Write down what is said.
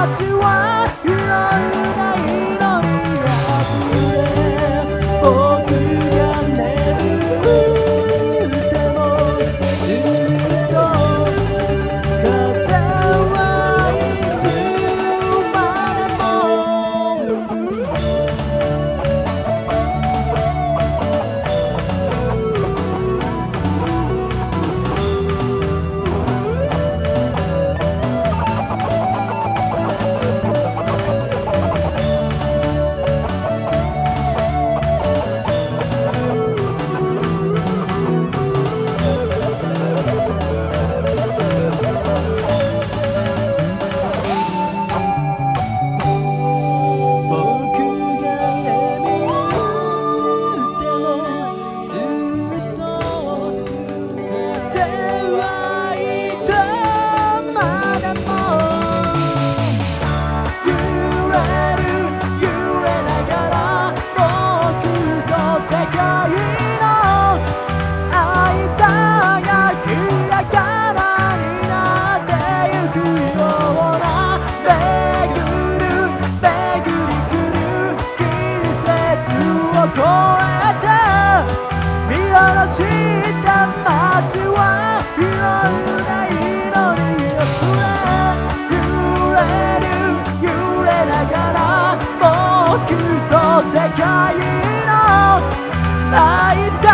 about you. 越えた見下ろした街は広いないのに揺れ揺れる揺れながら僕と世界の間